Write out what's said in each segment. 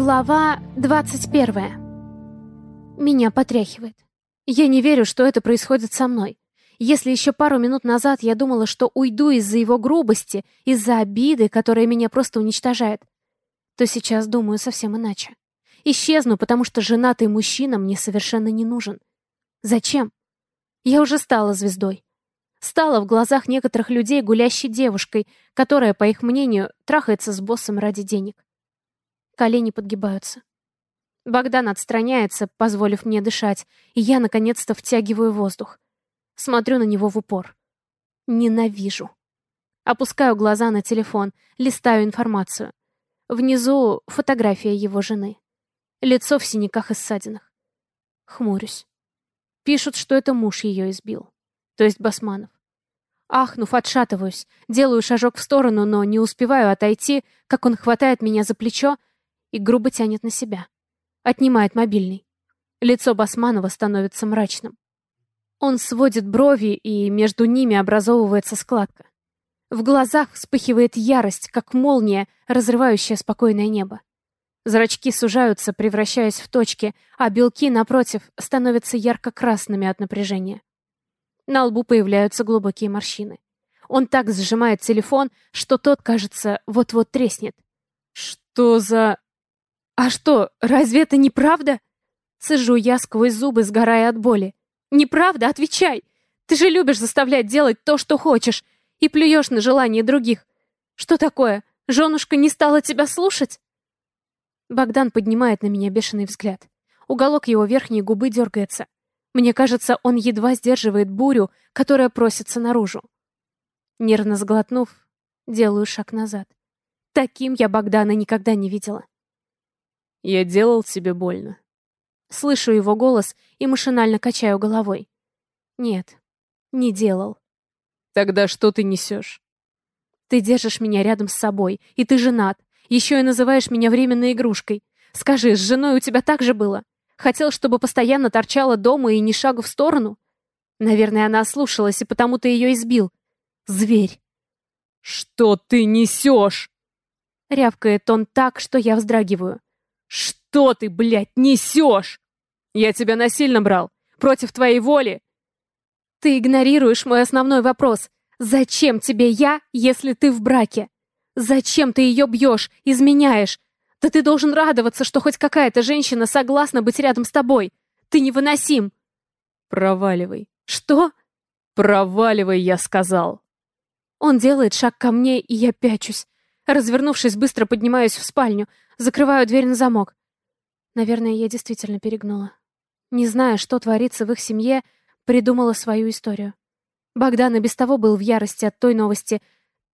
Глава 21. Меня потряхивает. Я не верю, что это происходит со мной. Если еще пару минут назад я думала, что уйду из-за его грубости, из-за обиды, которая меня просто уничтожает, то сейчас думаю совсем иначе. Исчезну, потому что женатый мужчина мне совершенно не нужен. Зачем? Я уже стала звездой. Стала в глазах некоторых людей гулящей девушкой, которая, по их мнению, трахается с боссом ради денег. Колени подгибаются. Богдан отстраняется, позволив мне дышать, и я, наконец-то, втягиваю воздух. Смотрю на него в упор. Ненавижу. Опускаю глаза на телефон, листаю информацию. Внизу фотография его жены. Лицо в синяках и ссадинах. Хмурюсь. Пишут, что это муж ее избил. То есть Басманов. Ахнув, отшатываюсь, делаю шажок в сторону, но не успеваю отойти, как он хватает меня за плечо и грубо тянет на себя. Отнимает мобильный. Лицо Басманова становится мрачным. Он сводит брови, и между ними образовывается складка. В глазах вспыхивает ярость, как молния, разрывающая спокойное небо. Зрачки сужаются, превращаясь в точки, а белки, напротив, становятся ярко-красными от напряжения. На лбу появляются глубокие морщины. Он так сжимает телефон, что тот, кажется, вот-вот треснет. «Что за...» «А что, разве это неправда?» Сижу я сквозь зубы, сгорая от боли. «Неправда? Отвечай! Ты же любишь заставлять делать то, что хочешь, и плюешь на желания других. Что такое? Женушка не стала тебя слушать?» Богдан поднимает на меня бешеный взгляд. Уголок его верхней губы дергается. Мне кажется, он едва сдерживает бурю, которая просится наружу. Нервно сглотнув, делаю шаг назад. Таким я Богдана никогда не видела. Я делал тебе больно. Слышу его голос и машинально качаю головой. Нет, не делал. Тогда что ты несешь? Ты держишь меня рядом с собой, и ты женат. Еще и называешь меня временной игрушкой. Скажи, с женой у тебя так же было? Хотел, чтобы постоянно торчала дома и ни шагу в сторону? Наверное, она ослушалась, и потому ты ее избил. Зверь. Что ты несешь? Рявкает он так, что я вздрагиваю. «Что ты, блядь, несешь? Я тебя насильно брал, против твоей воли!» «Ты игнорируешь мой основной вопрос. Зачем тебе я, если ты в браке? Зачем ты ее бьешь, изменяешь? Да ты должен радоваться, что хоть какая-то женщина согласна быть рядом с тобой. Ты невыносим!» «Проваливай». «Что?» «Проваливай, я сказал». Он делает шаг ко мне, и я пячусь. Развернувшись, быстро поднимаюсь в спальню, закрываю дверь на замок. Наверное, я действительно перегнула. Не зная, что творится в их семье, придумала свою историю. Богдан и без того был в ярости от той новости,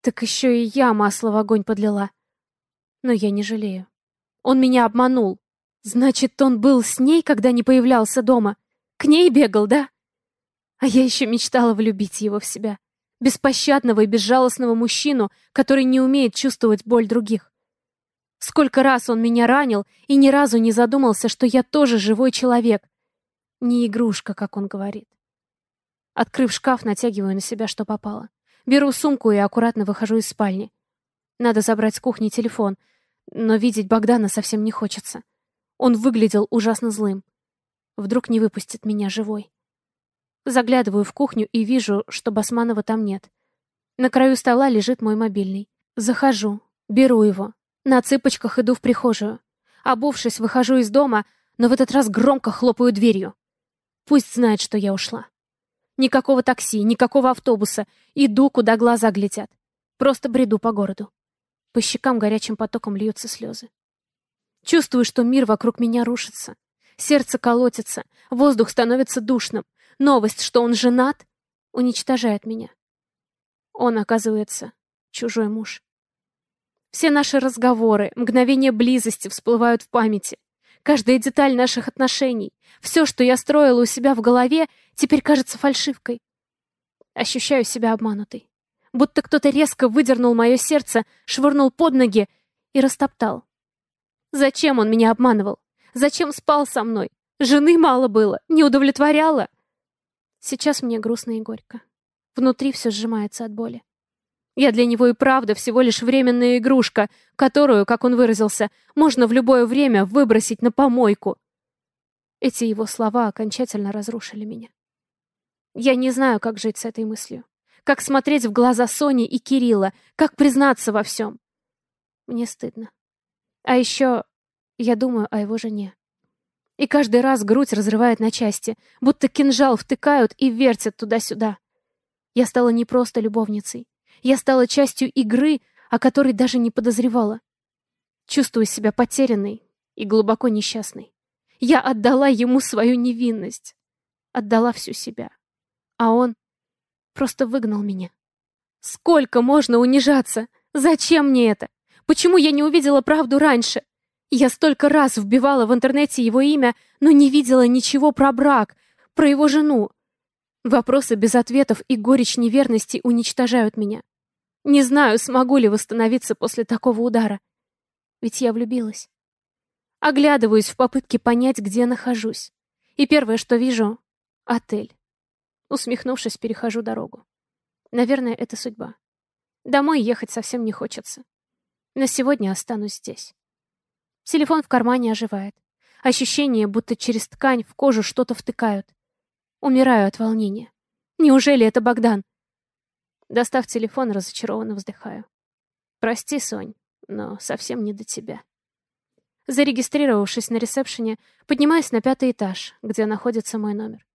так еще и я масло в огонь подлила. Но я не жалею. Он меня обманул. Значит, он был с ней, когда не появлялся дома. К ней бегал, да? А я еще мечтала влюбить его в себя беспощадного и безжалостного мужчину, который не умеет чувствовать боль других. Сколько раз он меня ранил и ни разу не задумался, что я тоже живой человек. Не игрушка, как он говорит. Открыв шкаф, натягиваю на себя, что попало. Беру сумку и аккуратно выхожу из спальни. Надо забрать с кухни телефон, но видеть Богдана совсем не хочется. Он выглядел ужасно злым. Вдруг не выпустит меня живой. Заглядываю в кухню и вижу, что Басманова там нет. На краю стола лежит мой мобильный. Захожу, беру его. На цыпочках иду в прихожую. Обувшись, выхожу из дома, но в этот раз громко хлопаю дверью. Пусть знает, что я ушла. Никакого такси, никакого автобуса. Иду, куда глаза глядят. Просто бреду по городу. По щекам горячим потоком льются слезы. Чувствую, что мир вокруг меня рушится. Сердце колотится, воздух становится душным. Новость, что он женат, уничтожает меня. Он, оказывается, чужой муж. Все наши разговоры, мгновения близости всплывают в памяти. Каждая деталь наших отношений, все, что я строила у себя в голове, теперь кажется фальшивкой. Ощущаю себя обманутой. Будто кто-то резко выдернул мое сердце, швырнул под ноги и растоптал. Зачем он меня обманывал? Зачем спал со мной? Жены мало было, не удовлетворяла. Сейчас мне грустно и горько. Внутри все сжимается от боли. Я для него и правда всего лишь временная игрушка, которую, как он выразился, можно в любое время выбросить на помойку. Эти его слова окончательно разрушили меня. Я не знаю, как жить с этой мыслью. Как смотреть в глаза Сони и Кирилла, как признаться во всем. Мне стыдно. А еще я думаю о его жене. И каждый раз грудь разрывает на части, будто кинжал втыкают и вертят туда-сюда. Я стала не просто любовницей. Я стала частью игры, о которой даже не подозревала. Чувствую себя потерянной и глубоко несчастной. Я отдала ему свою невинность. Отдала всю себя. А он просто выгнал меня. Сколько можно унижаться? Зачем мне это? Почему я не увидела правду раньше? Я столько раз вбивала в интернете его имя, но не видела ничего про брак, про его жену. Вопросы без ответов и горечь неверности уничтожают меня. Не знаю, смогу ли восстановиться после такого удара. Ведь я влюбилась. Оглядываюсь в попытке понять, где нахожусь. И первое, что вижу — отель. Усмехнувшись, перехожу дорогу. Наверное, это судьба. Домой ехать совсем не хочется. На сегодня останусь здесь. Телефон в кармане оживает. Ощущение, будто через ткань в кожу что-то втыкают. Умираю от волнения. Неужели это Богдан? Достав телефон, разочарованно вздыхаю. Прости, Сонь, но совсем не до тебя. Зарегистрировавшись на ресепшене, поднимаюсь на пятый этаж, где находится мой номер.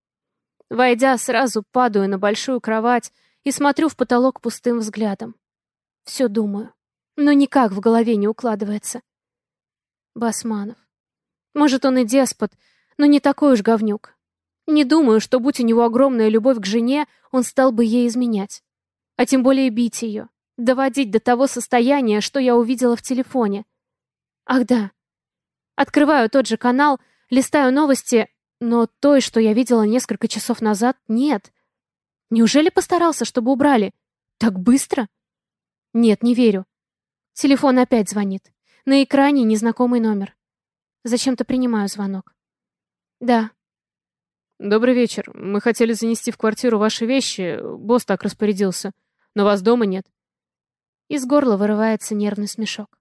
Войдя, сразу падаю на большую кровать и смотрю в потолок пустым взглядом. Все думаю, но никак в голове не укладывается. Басманов. Может, он и деспот, но не такой уж говнюк. Не думаю, что, будь у него огромная любовь к жене, он стал бы ей изменять. А тем более бить ее, доводить до того состояния, что я увидела в телефоне. Ах да. Открываю тот же канал, листаю новости, но той, что я видела несколько часов назад, нет. Неужели постарался, чтобы убрали? Так быстро? Нет, не верю. Телефон опять звонит. На экране незнакомый номер. Зачем-то принимаю звонок. Да. Добрый вечер. Мы хотели занести в квартиру ваши вещи. Босс так распорядился. Но вас дома нет. Из горла вырывается нервный смешок.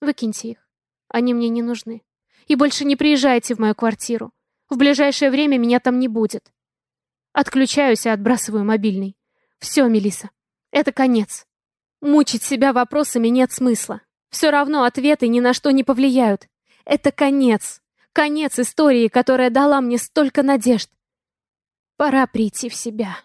Выкиньте их. Они мне не нужны. И больше не приезжайте в мою квартиру. В ближайшее время меня там не будет. Отключаюсь и отбрасываю мобильный. Все, Мелиса, это конец. Мучить себя вопросами нет смысла. Все равно ответы ни на что не повлияют. Это конец. Конец истории, которая дала мне столько надежд. Пора прийти в себя.